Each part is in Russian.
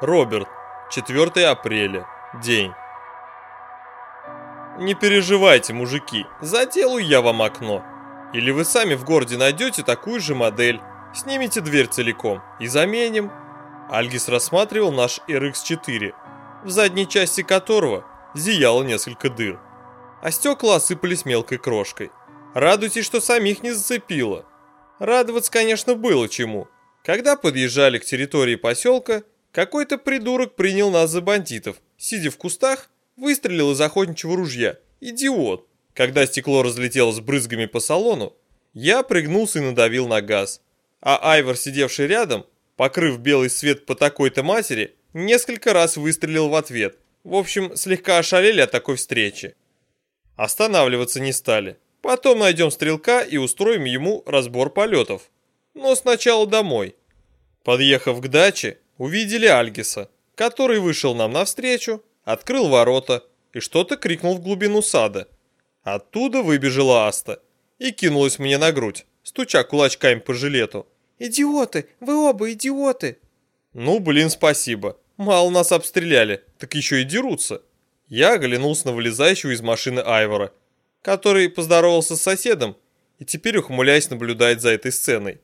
Роберт, 4 апреля, день. Не переживайте, мужики, заделаю я вам окно. Или вы сами в городе найдете такую же модель, снимите дверь целиком и заменим. Альгис рассматривал наш RX-4, в задней части которого зияло несколько дыр, а стекла осыпались мелкой крошкой. Радуйтесь, что самих не зацепило. Радоваться, конечно, было чему. Когда подъезжали к территории поселка, какой-то придурок принял нас за бандитов, сидя в кустах, выстрелил из охотничьего ружья. Идиот! Когда стекло разлетелось брызгами по салону, я пригнулся и надавил на газ. А Айвор, сидевший рядом, покрыв белый свет по такой-то матери, несколько раз выстрелил в ответ. В общем, слегка ошалели от такой встречи. Останавливаться не стали. Потом найдем стрелка и устроим ему разбор полетов. Но сначала домой. Подъехав к даче, увидели Альгиса, который вышел нам навстречу, открыл ворота и что-то крикнул в глубину сада. Оттуда выбежала Аста и кинулась мне на грудь, стуча кулачками по жилету. «Идиоты! Вы оба идиоты!» «Ну, блин, спасибо. Мало нас обстреляли, так еще и дерутся». Я оглянулся на вылезающего из машины Айвора, который поздоровался с соседом и теперь, ухмыляясь, наблюдает за этой сценой.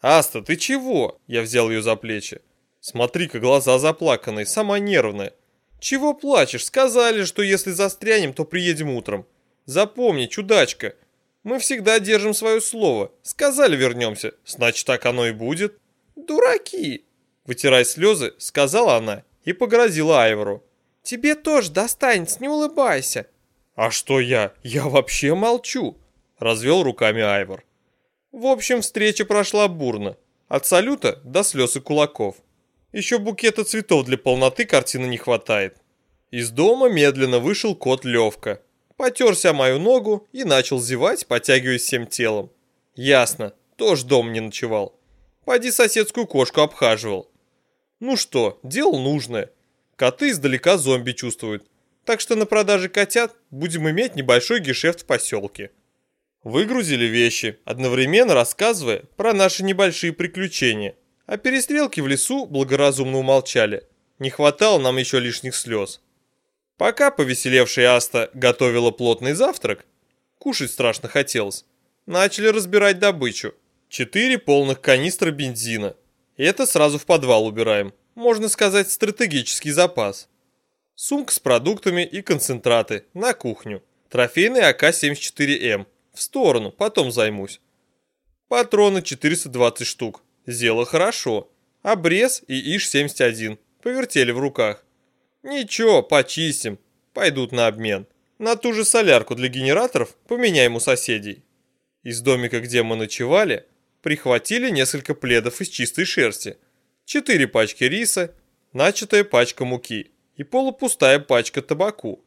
«Аста, ты чего?» Я взял ее за плечи. Смотри-ка, глаза заплаканные, сама нервная. Чего плачешь? Сказали, что если застрянем, то приедем утром. Запомни, чудачка, мы всегда держим свое слово. Сказали вернемся, значит так оно и будет. Дураки! Вытирая слезы, сказала она и погрозила Айвору. Тебе тоже достанется, не улыбайся. А что я? Я вообще молчу. Развел руками Айвор. В общем, встреча прошла бурно. От салюта до слез и кулаков. Еще букета цветов для полноты картины не хватает. Из дома медленно вышел кот Левка. Потерся мою ногу и начал зевать, потягиваясь всем телом. Ясно, тоже дом не ночевал. Пойди соседскую кошку обхаживал. Ну что, дело нужное. Коты издалека зомби чувствуют. Так что на продаже котят будем иметь небольшой гешефт в поселке. Выгрузили вещи, одновременно рассказывая про наши небольшие приключения – о перестрелке в лесу благоразумно умолчали. Не хватало нам еще лишних слез. Пока повеселевшая Аста готовила плотный завтрак, кушать страшно хотелось, начали разбирать добычу. Четыре полных канистра бензина. Это сразу в подвал убираем. Можно сказать, стратегический запас. Сумка с продуктами и концентраты на кухню. Трофейный АК-74М. В сторону, потом займусь. Патроны 420 штук. Зело хорошо. Обрез и ИШ-71. Повертели в руках. Ничего, почистим. Пойдут на обмен. На ту же солярку для генераторов поменяем у соседей. Из домика, где мы ночевали, прихватили несколько пледов из чистой шерсти, четыре пачки риса, начатая пачка муки и полупустая пачка табаку.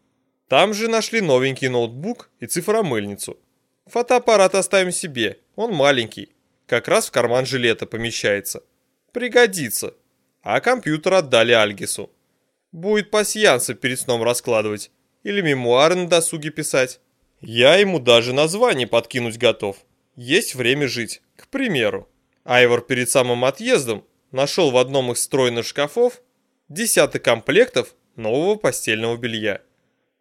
Там же нашли новенький ноутбук и цифромыльницу. Фотоаппарат оставим себе, он маленький, как раз в карман жилета помещается. Пригодится. А компьютер отдали Альгису. Будет пасьянсы перед сном раскладывать. Или мемуары на досуге писать. Я ему даже название подкинуть готов. Есть время жить. К примеру. Айвор перед самым отъездом нашел в одном из стройных шкафов десяток комплектов нового постельного белья.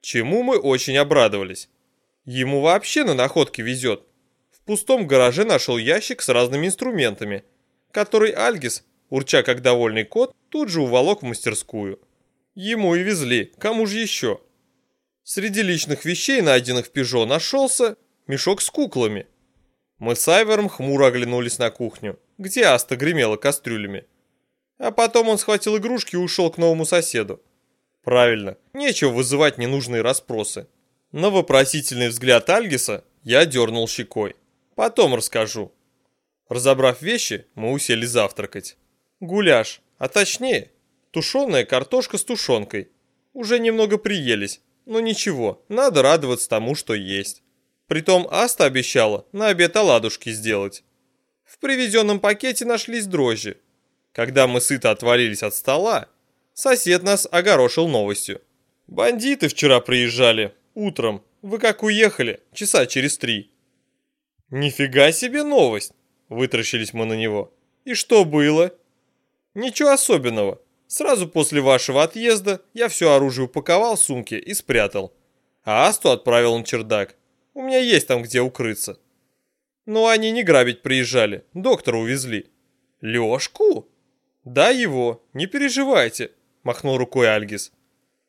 Чему мы очень обрадовались. Ему вообще на находки везет пустом гараже нашел ящик с разными инструментами, который Альгис, урча как довольный кот, тут же уволок в мастерскую. Ему и везли, кому же еще? Среди личных вещей, найденных в Пежо, нашелся мешок с куклами. Мы с Айвером хмуро оглянулись на кухню, где Аста гремела кастрюлями. А потом он схватил игрушки и ушел к новому соседу. Правильно, нечего вызывать ненужные расспросы. На вопросительный взгляд Альгиса я дернул щекой. Потом расскажу. Разобрав вещи, мы усели завтракать. Гуляш, а точнее, тушеная картошка с тушенкой. Уже немного приелись, но ничего, надо радоваться тому, что есть. Притом Аста обещала на обед оладушки сделать. В привезенном пакете нашлись дрожжи. Когда мы сыто отвалились от стола, сосед нас огорошил новостью. Бандиты вчера приезжали, утром. Вы как уехали, часа через три. «Нифига себе новость!» – вытращились мы на него. «И что было?» «Ничего особенного. Сразу после вашего отъезда я все оружие упаковал в сумке и спрятал. А Асту отправил на чердак. У меня есть там где укрыться. Но они не грабить приезжали, доктора увезли. Лёшку? Да, его, не переживайте, махнул рукой Альгис.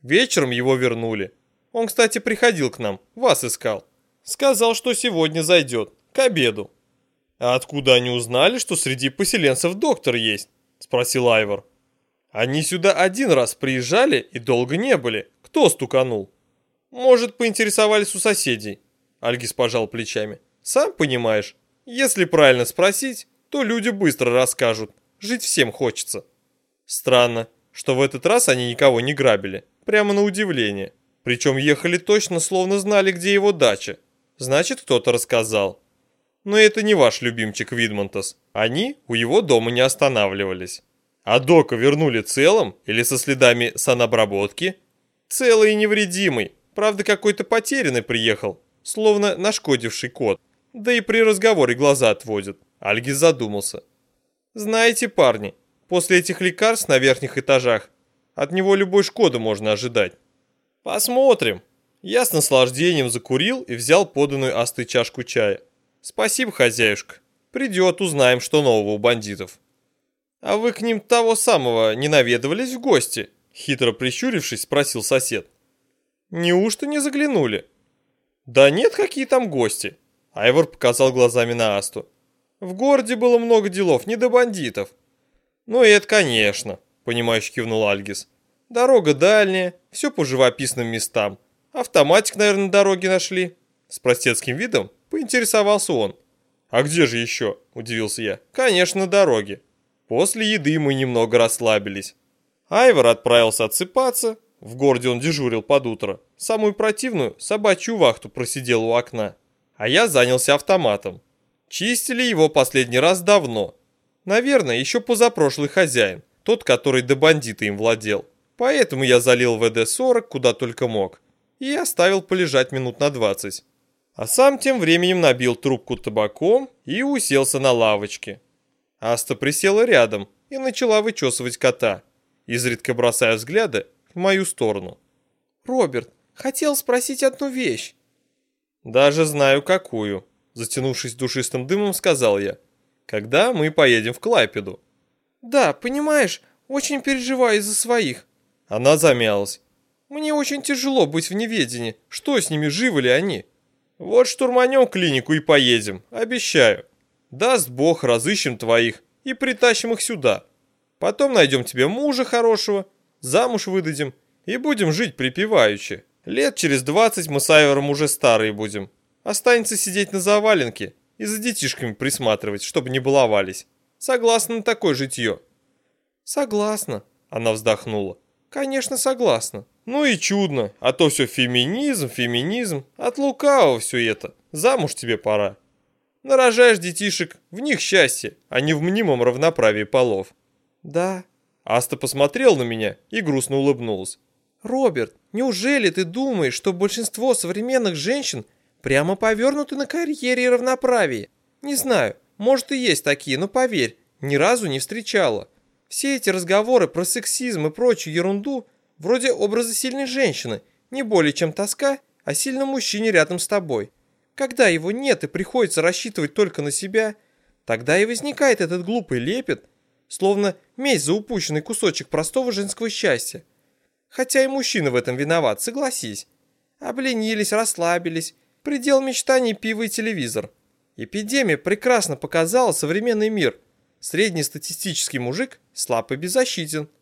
Вечером его вернули. Он, кстати, приходил к нам, вас искал. Сказал, что сегодня зайдет, к обеду. А откуда они узнали, что среди поселенцев доктор есть? Спросил Айвор. Они сюда один раз приезжали и долго не были. Кто стуканул? Может, поинтересовались у соседей? Альгис пожал плечами. Сам понимаешь, если правильно спросить, то люди быстро расскажут. Жить всем хочется. Странно, что в этот раз они никого не грабили. Прямо на удивление. Причем ехали точно, словно знали, где его дача. Значит, кто-то рассказал. Но это не ваш любимчик Видмонтас. Они у его дома не останавливались. А Дока вернули целым или со следами санобработки? Целый и невредимый. Правда, какой-то потерянный приехал, словно нашкодивший кот. Да и при разговоре глаза отводит. Альгис задумался. Знаете, парни, после этих лекарств на верхних этажах от него любой шкоды можно ожидать. Посмотрим. Я с наслаждением закурил и взял поданную астой чашку чая. Спасибо, хозяюшка. Придет, узнаем, что нового у бандитов. «А вы к ним того самого не наведывались в гости?» Хитро прищурившись, спросил сосед. «Неужто не заглянули?» «Да нет, какие там гости!» Айвор показал глазами на Асту. «В городе было много делов, не до бандитов». «Ну это, конечно», — понимающе кивнул Альгис. «Дорога дальняя, все по живописным местам. Автоматик, наверное, на дороге нашли». С простецким видом поинтересовался он. «А где же еще?» – удивился я. «Конечно, на дороге». После еды мы немного расслабились. Айвор отправился отсыпаться, в городе он дежурил под утро. Самую противную собачью вахту просидел у окна. А я занялся автоматом. Чистили его последний раз давно. Наверное, еще позапрошлый хозяин, тот, который до бандита им владел. Поэтому я залил ВД-40 куда только мог и оставил полежать минут на 20. А сам тем временем набил трубку табаком и уселся на лавочке. Аста присела рядом и начала вычесывать кота, изредка бросая взгляды в мою сторону. «Роберт, хотел спросить одну вещь». «Даже знаю, какую», — затянувшись душистым дымом, сказал я. «Когда мы поедем в Клайпеду?» «Да, понимаешь, очень переживаю из-за своих». Она замялась. «Мне очень тяжело быть в неведении, что с ними, живы ли они». «Вот штурманем клинику и поедем, обещаю». Даст Бог, разыщем твоих и притащим их сюда. Потом найдем тебе мужа хорошего, замуж выдадим и будем жить припеваючи. Лет через двадцать мы с Айвором уже старые будем. Останется сидеть на заваленке и за детишками присматривать, чтобы не баловались. Согласна на такое житье?» «Согласна», — она вздохнула. «Конечно, согласна. Ну и чудно, а то все феминизм, феминизм. От лукавого все это. Замуж тебе пора. Нарожаешь детишек, в них счастье, а не в мнимом равноправии полов. Да. Аста посмотрел на меня и грустно улыбнулась. Роберт, неужели ты думаешь, что большинство современных женщин прямо повернуты на карьере и равноправии? Не знаю, может и есть такие, но поверь, ни разу не встречала. Все эти разговоры про сексизм и прочую ерунду, вроде образа сильной женщины, не более чем тоска о сильном мужчине рядом с тобой. Когда его нет и приходится рассчитывать только на себя, тогда и возникает этот глупый лепет, словно месть за упущенный кусочек простого женского счастья. Хотя и мужчина в этом виноват, согласись. Обленились, расслабились, предел мечтаний пиво и телевизор. Эпидемия прекрасно показала современный мир. Среднестатистический мужик слаб и беззащитен –